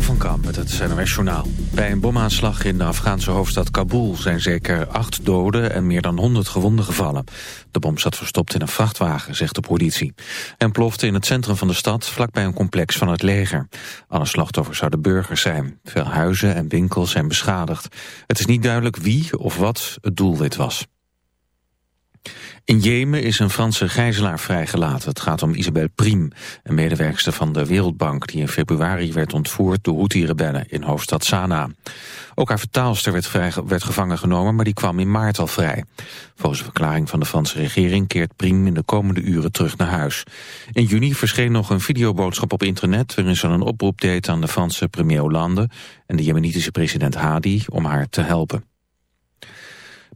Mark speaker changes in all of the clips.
Speaker 1: Van Kamp met het NOS Journaal. Bij een bomaanslag in de Afghaanse hoofdstad Kabul zijn zeker acht doden en meer dan honderd gewonden gevallen. De bom zat verstopt in een vrachtwagen, zegt de politie. En plofte in het centrum van de stad, vlakbij een complex van het leger. Alle slachtoffers zouden burgers zijn. Veel huizen en winkels zijn beschadigd. Het is niet duidelijk wie of wat het doelwit was. In Jemen is een Franse gijzelaar vrijgelaten. Het gaat om Isabelle Priem, een medewerkster van de Wereldbank... die in februari werd ontvoerd door Houthi-rebellen in hoofdstad Sanaa. Ook haar vertaalster werd, werd gevangen genomen, maar die kwam in maart al vrij. Volgens een verklaring van de Franse regering keert Priem in de komende uren terug naar huis. In juni verscheen nog een videoboodschap op internet... waarin ze een oproep deed aan de Franse premier Hollande... en de jemenitische president Hadi om haar te helpen.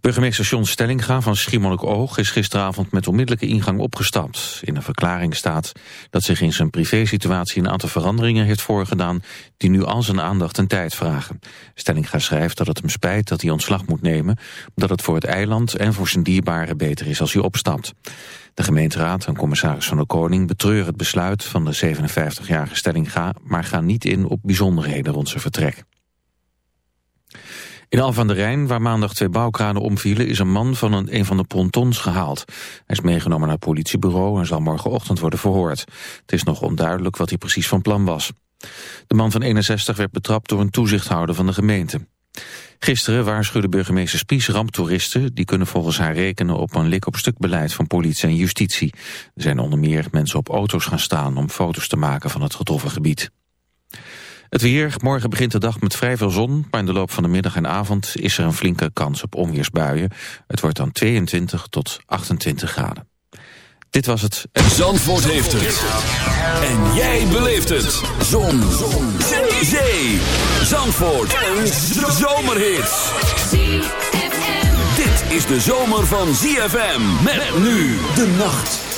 Speaker 1: Burgemeester John Stellinga van Schiermonnikoog is gisteravond met onmiddellijke ingang opgestapt. In een verklaring staat dat zich in zijn privésituatie een aantal veranderingen heeft voorgedaan die nu al zijn aandacht en tijd vragen. Stellinga schrijft dat het hem spijt dat hij ontslag moet nemen, omdat het voor het eiland en voor zijn dierbaren beter is als hij opstapt. De gemeenteraad en commissaris van de Koning betreuren het besluit van de 57-jarige Stellinga, maar gaan niet in op bijzonderheden rond zijn vertrek. In Al van der Rijn, waar maandag twee bouwkranen omvielen... is een man van een, een van de pontons gehaald. Hij is meegenomen naar het politiebureau en zal morgenochtend worden verhoord. Het is nog onduidelijk wat hij precies van plan was. De man van 61 werd betrapt door een toezichthouder van de gemeente. Gisteren waarschuwde burgemeester Spies ramptoeristen... die kunnen volgens haar rekenen op een lik-op-stuk beleid van politie en justitie. Er zijn onder meer mensen op auto's gaan staan... om foto's te maken van het getroffen gebied. Het weer, morgen begint de dag met vrij veel zon, maar in de loop van de middag en avond is er een flinke kans op onweersbuien. Het wordt dan 22 tot 28 graden. Dit was het.
Speaker 2: Zandvoort heeft het. En jij beleeft het. Zon. zon. Zee. Zee. Zandvoort. Een zomerhit. Dit is de zomer van ZFM. Met nu de nacht.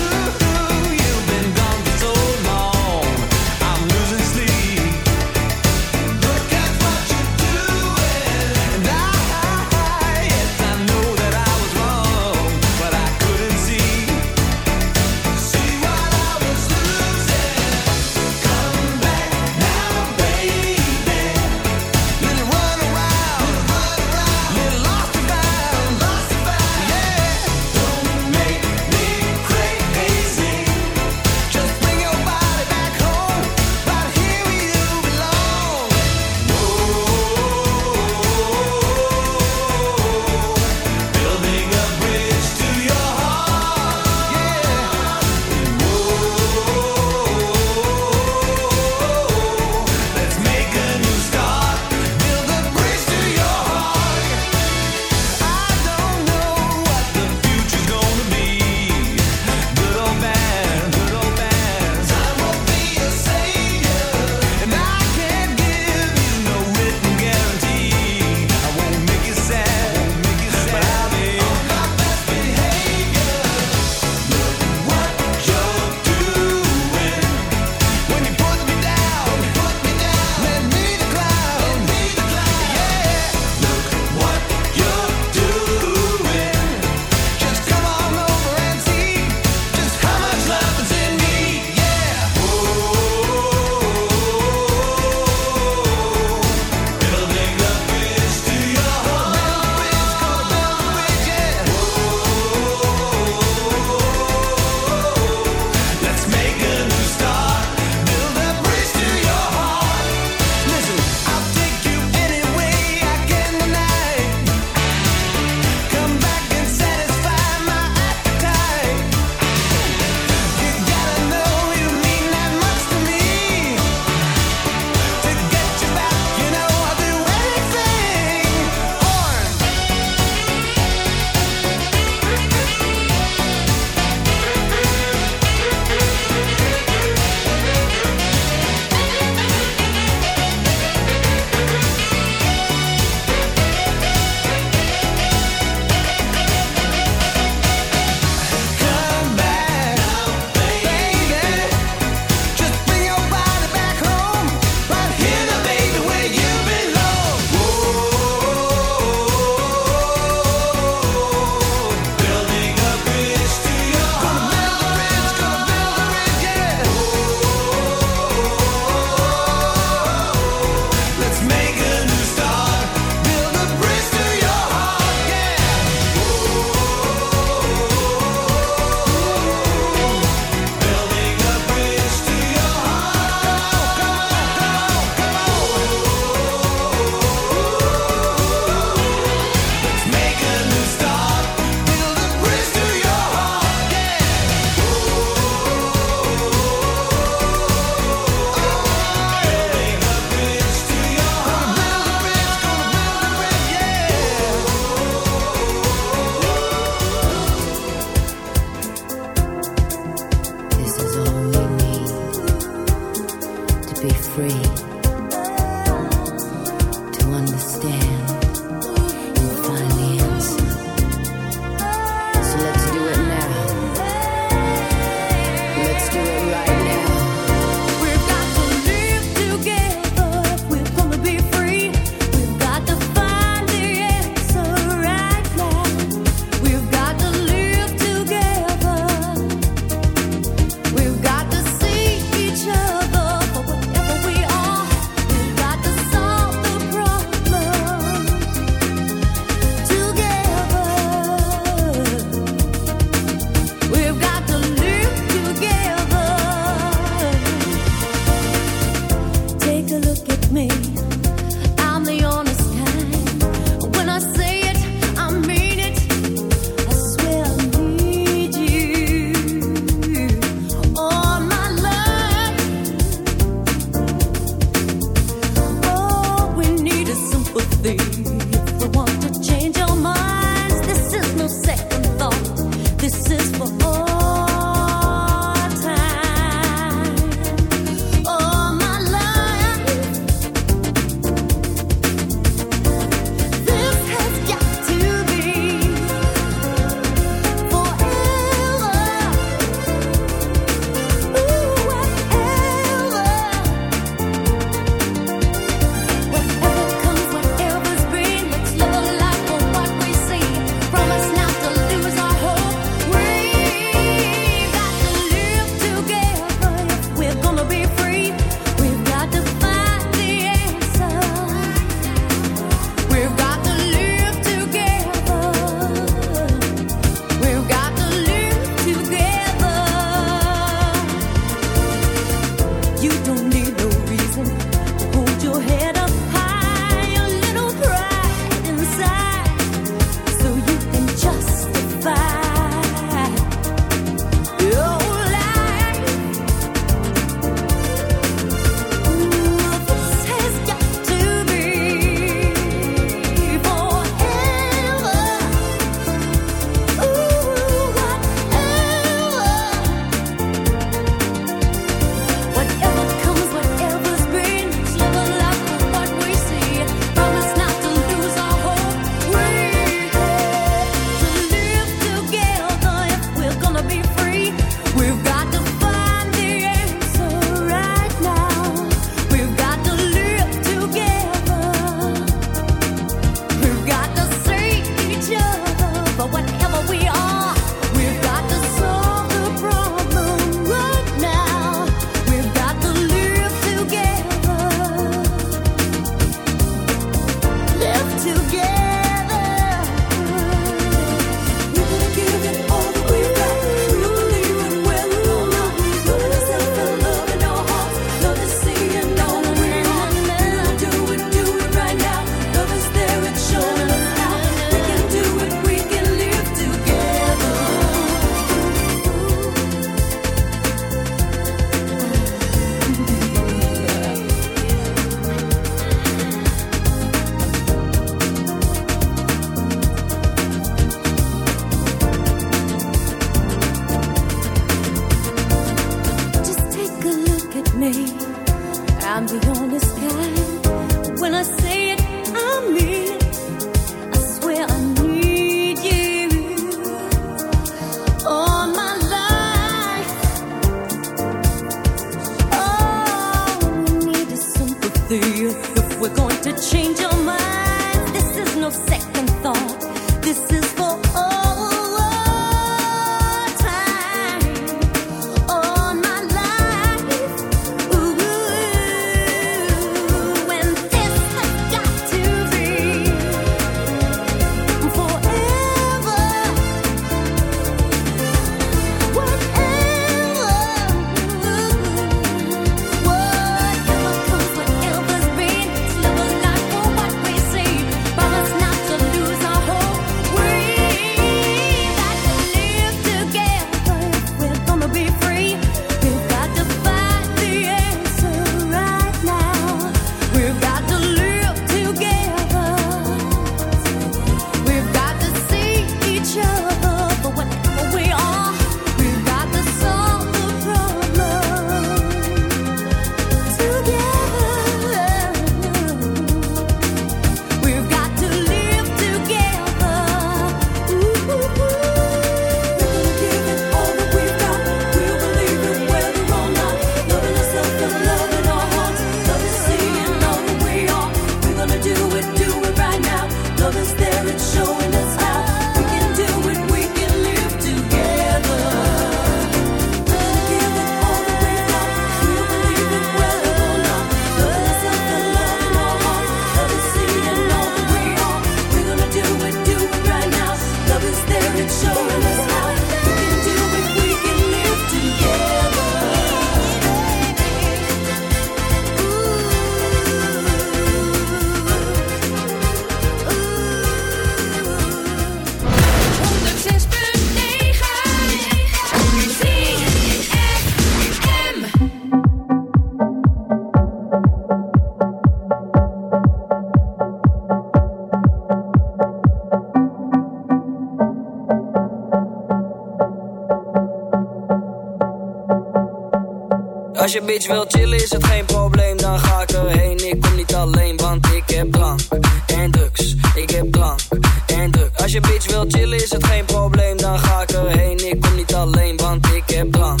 Speaker 3: Als je bitch wil chillen is het geen probleem, dan ga ik erheen. Ik kom niet alleen, want ik heb drank en drugs. Ik heb drank en drugs. Als je bitch wil chillen is het geen probleem, dan ga ik erheen. Ik kom niet alleen, want ik heb drank,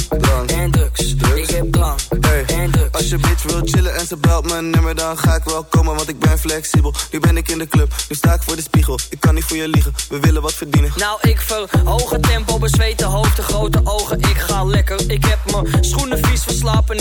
Speaker 3: en drugs. Ik heb drank en drugs.
Speaker 4: Als je bitch wil chillen en ze belt mijn nummer, dan ga ik wel komen, want ik ben flexibel. Nu ben ik in de club, nu sta ik voor de spiegel. Ik kan niet voor je liegen, we willen wat verdienen.
Speaker 3: Nou, ik verhoog het tempo, bezweten hoofd, de grote ogen. Ik ga lekker, ik heb mijn schoenen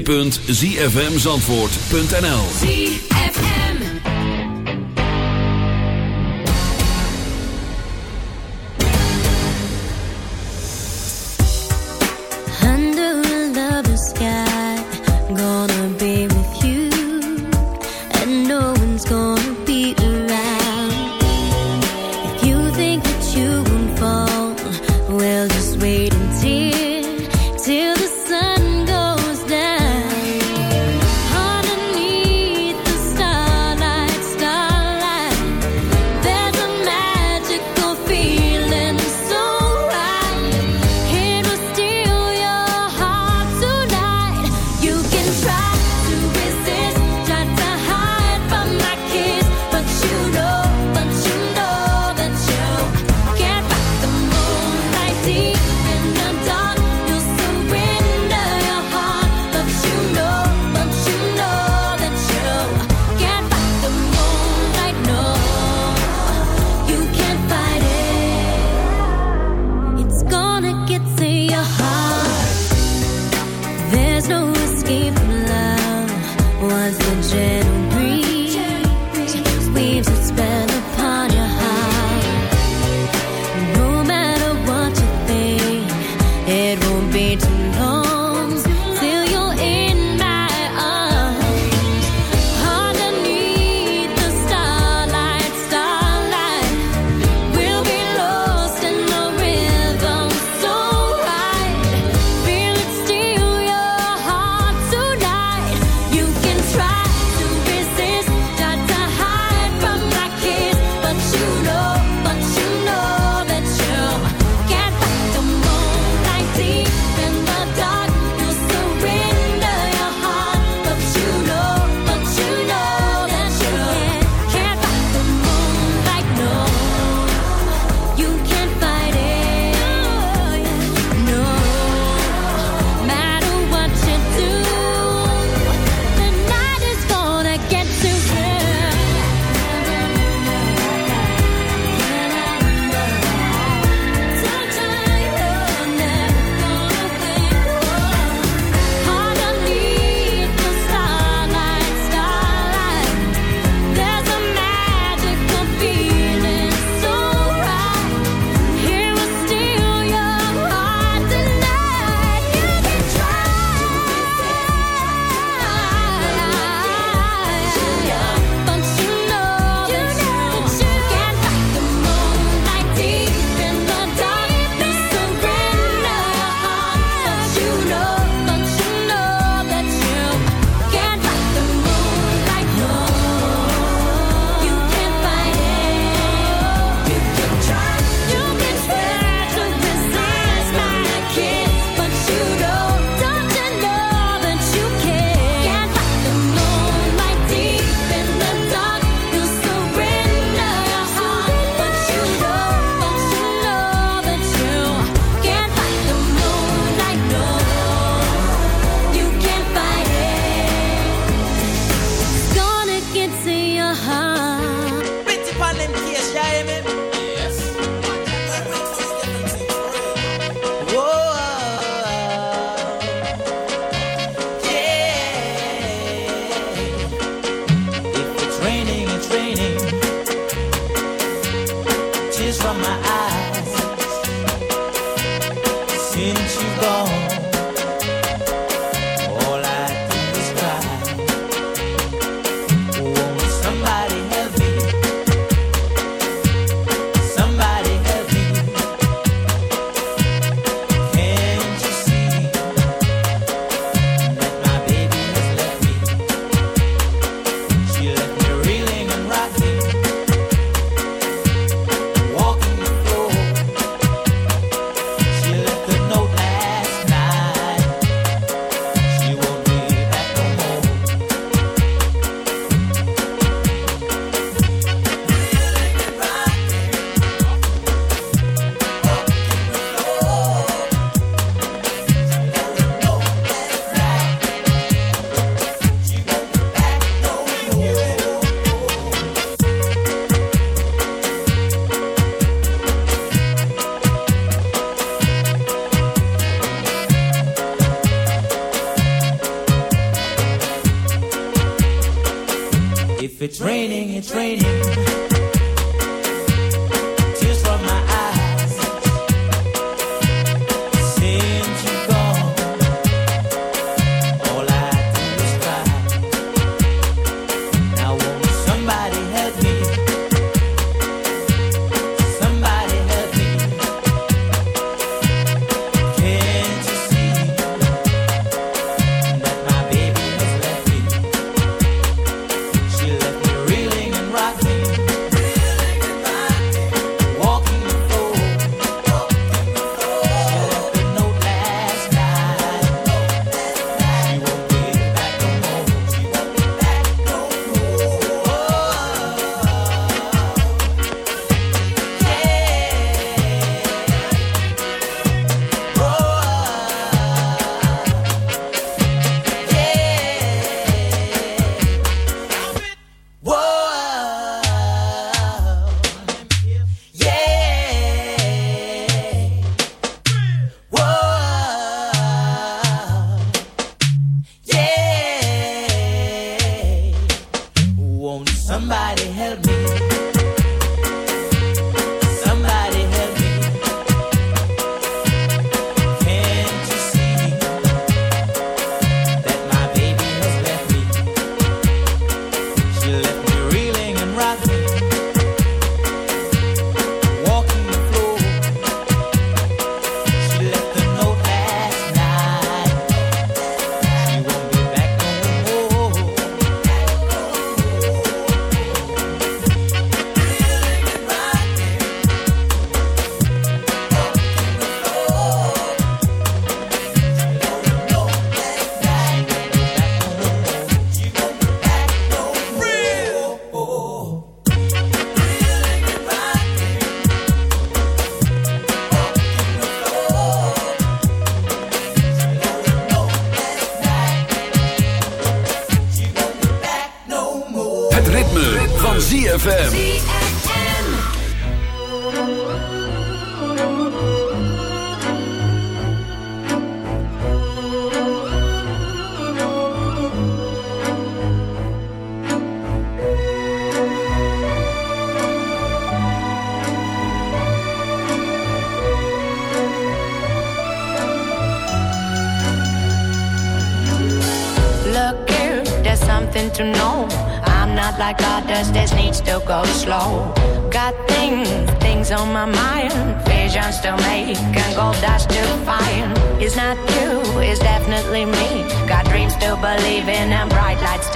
Speaker 5: www.zfmzandvoort.nl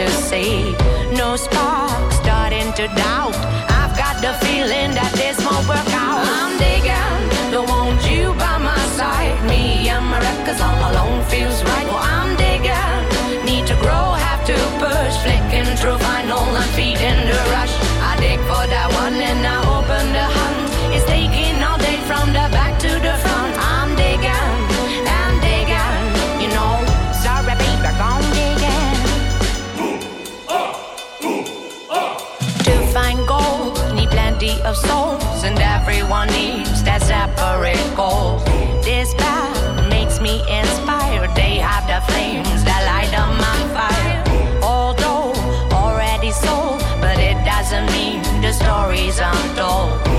Speaker 5: to see. No spark starting to doubt. I've
Speaker 2: got the feeling that
Speaker 5: this won't work out. I'm digging,
Speaker 6: don't want you by my side. Me and my records all alone feels right. Well, I'm digging, need to grow, have to push. Flicking through vinyl, I'm feeding the rush. I dig for that of souls, and everyone needs that separate goal. This path makes me inspired. They have the
Speaker 7: flames that light up my fire. Although already sold, but it doesn't mean the stories untold.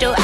Speaker 7: do I?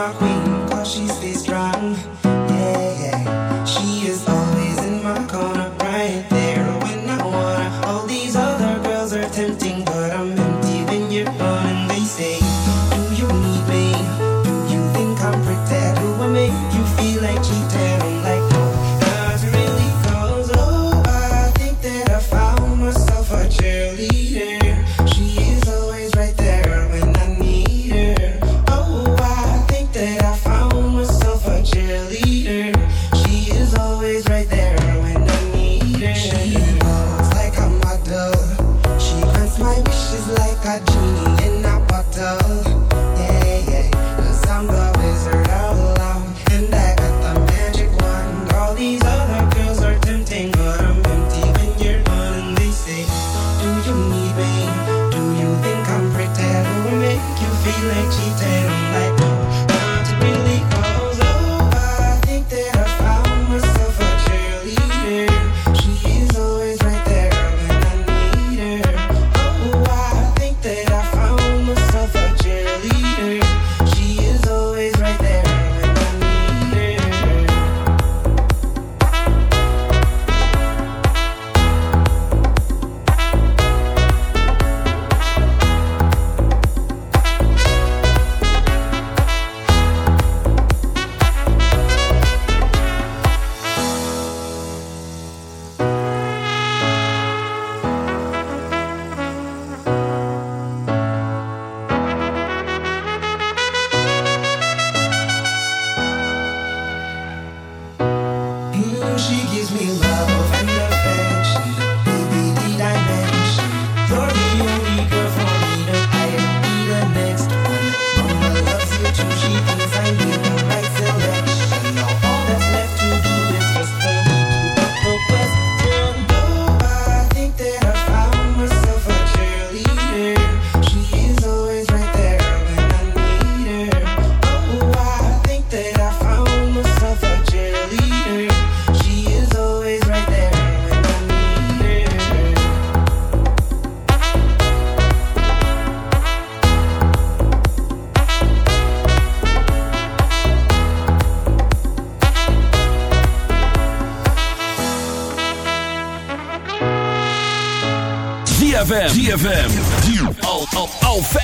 Speaker 7: my queen, cause she stays but I'm empty when you're gone. And they say, Do you need me? Do you think I'm pretend? Make you feel like